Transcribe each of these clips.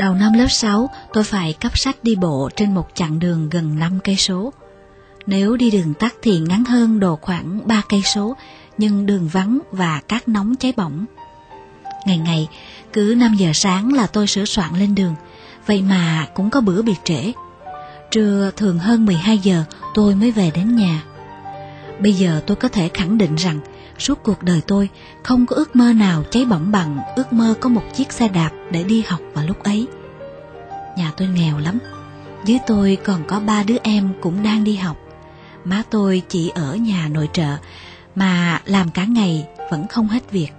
Đầu năm lớp 6, tôi phải cấp sách đi bộ trên một chặng đường gần 5 cây số. Nếu đi đường tắt thì ngắn hơn độ khoảng 3 cây số, nhưng đường vắng và cát nóng cháy bỏng. Ngày ngày, cứ 5 giờ sáng là tôi sửa soạn lên đường, vậy mà cũng có bữa bị trễ. Trưa thường hơn 12 giờ tôi mới về đến nhà. Bây giờ tôi có thể khẳng định rằng suốt cuộc đời tôi không có ước mơ nào cháy bỏng bằng ước mơ có một chiếc xe đạp để đi học vào lúc ấy. Nhà tôi nghèo lắm, dưới tôi còn có ba đứa em cũng đang đi học. Má tôi chỉ ở nhà nội trợ mà làm cả ngày vẫn không hết việc.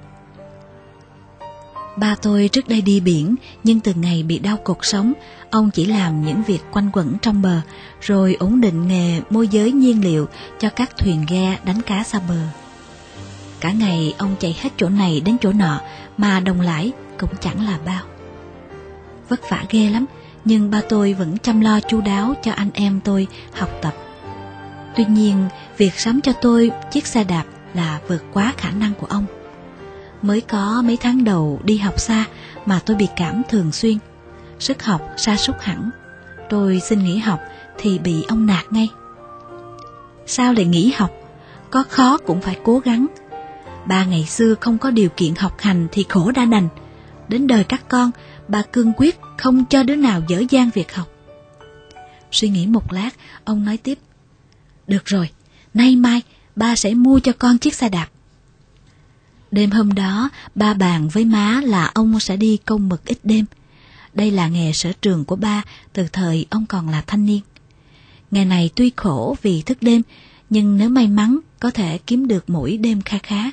Ba tôi trước đây đi biển, nhưng từ ngày bị đau cột sống, ông chỉ làm những việc quanh quẩn trong bờ, rồi ổn định nghề môi giới nhiên liệu cho các thuyền ghe đánh cá xa bờ. Cả ngày ông chạy hết chỗ này đến chỗ nọ, mà đồng lãi cũng chẳng là bao. Vất vả ghê lắm, nhưng ba tôi vẫn chăm lo chu đáo cho anh em tôi học tập. Tuy nhiên, việc sắm cho tôi chiếc xe đạp là vượt quá khả năng của ông. Mới có mấy tháng đầu đi học xa mà tôi bị cảm thường xuyên. Sức học sa sút hẳn. Tôi xin nghỉ học thì bị ông nạt ngay. Sao lại nghỉ học? Có khó cũng phải cố gắng. Ba ngày xưa không có điều kiện học hành thì khổ đã đành. Đến đời các con, bà cương quyết không cho đứa nào dở dang việc học. Suy nghĩ một lát, ông nói tiếp. Được rồi, nay mai ba sẽ mua cho con chiếc xe đạp. Đêm hôm đó, ba bàn với má là ông sẽ đi câu mực ít đêm. Đây là nghề sở trường của ba từ thời ông còn là thanh niên. Nghề này tuy khổ vì thức đêm, nhưng nếu may mắn có thể kiếm được mỗi đêm kha khá.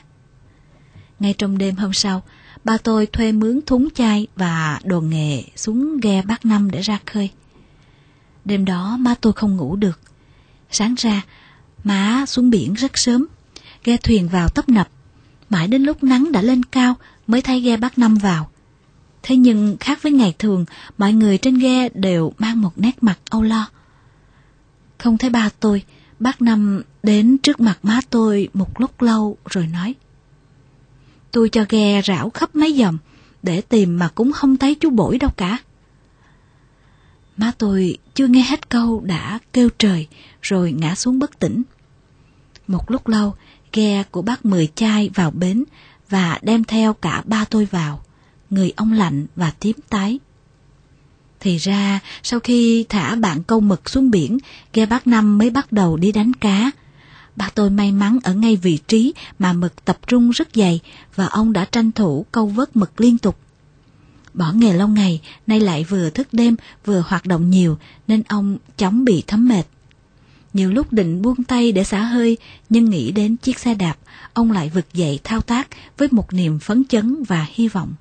Ngay trong đêm hôm sau, ba tôi thuê mướn thúng chai và đồ nghề xuống ghe bác năm để ra khơi. Đêm đó má tôi không ngủ được. Sáng ra, má xuống biển rất sớm, ghe thuyền vào tấp nập mãi đến lúc nắng đã lên cao mới thấy ghe bác Năm vào. Thế nhưng khác với ngày thường, mọi người trên ghe đều mang một nét mặt âu lo. Không thấy ba tôi, bác Năm đến trước mặt má tôi một lúc lâu rồi nói. Tôi cho ghe rảo khắp mấy dòng, để tìm mà cũng không thấy chú bổi đâu cả. Má tôi chưa nghe hết câu đã kêu trời rồi ngã xuống bất tỉnh. Một lúc lâu, ghe của bác Mười chai vào bến và đem theo cả ba tôi vào, người ông lạnh và tím tái. Thì ra, sau khi thả bạn câu mực xuống biển, ghe bác Năm mới bắt đầu đi đánh cá. Bác tôi may mắn ở ngay vị trí mà mực tập trung rất dày và ông đã tranh thủ câu vớt mực liên tục. Bỏ nghề lâu ngày, nay lại vừa thức đêm vừa hoạt động nhiều nên ông chóng bị thấm mệt. Nhiều lúc định buông tay để xả hơi, nhưng nghĩ đến chiếc xe đạp, ông lại vực dậy thao tác với một niềm phấn chấn và hy vọng.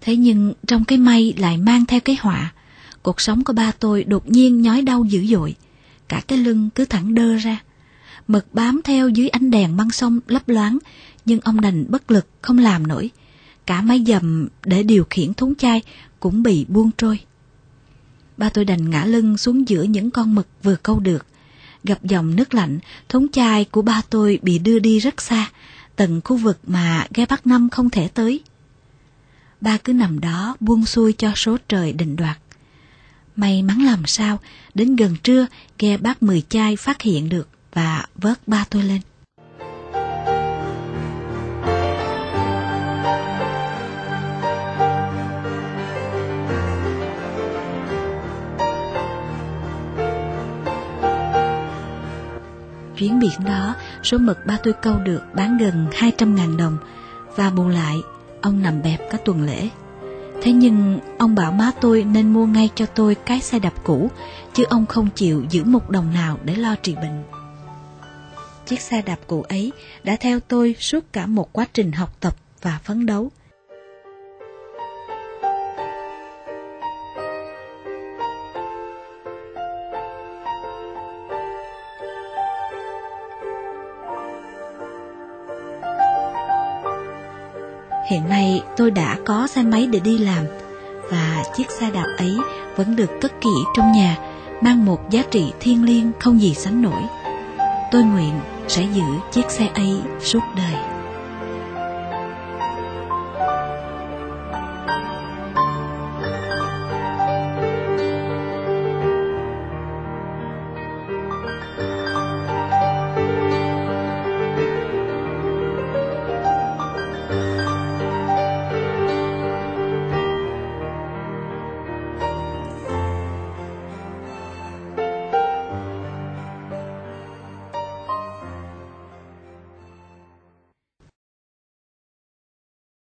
Thế nhưng trong cái may lại mang theo cái họa. Cuộc sống của ba tôi đột nhiên nhói đau dữ dội. Cả cái lưng cứ thẳng đơ ra. Mực bám theo dưới ánh đèn măng sông lấp loáng, nhưng ông đành bất lực không làm nổi. Cả máy dầm để điều khiển thúng chai cũng bị buông trôi. Ba tôi đành ngã lưng xuống giữa những con mực vừa câu được, gặp dòng nước lạnh, thúng chai của ba tôi bị đưa đi rất xa, tận khu vực mà ghe Bắc Năm không thể tới. Ba cứ nằm đó buông xuôi cho số trời định đoạt. May mắn làm sao, đến gần trưa, ghe bác mười chai phát hiện được và vớt ba tôi lên. Biển đó, số mực ba tôi câu được bán gần 200.000 đồng và bù lại, ông nằm bẹp cả tuần lễ. Thế nhưng ông bảo má tôi nên mua ngay cho tôi cái xe đạp cũ, chứ ông không chịu giữ một đồng nào để lo trị bệnh. Chiếc xe đạp cũ ấy đã theo tôi suốt cả một quá trình học tập và phấn đấu. Hiện nay tôi đã có xe máy để đi làm và chiếc xe đạp ấy vẫn được cất kỹ trong nhà, mang một giá trị thiêng liêng không gì sánh nổi. Tôi nguyện sẽ giữ chiếc xe ấy suốt đời.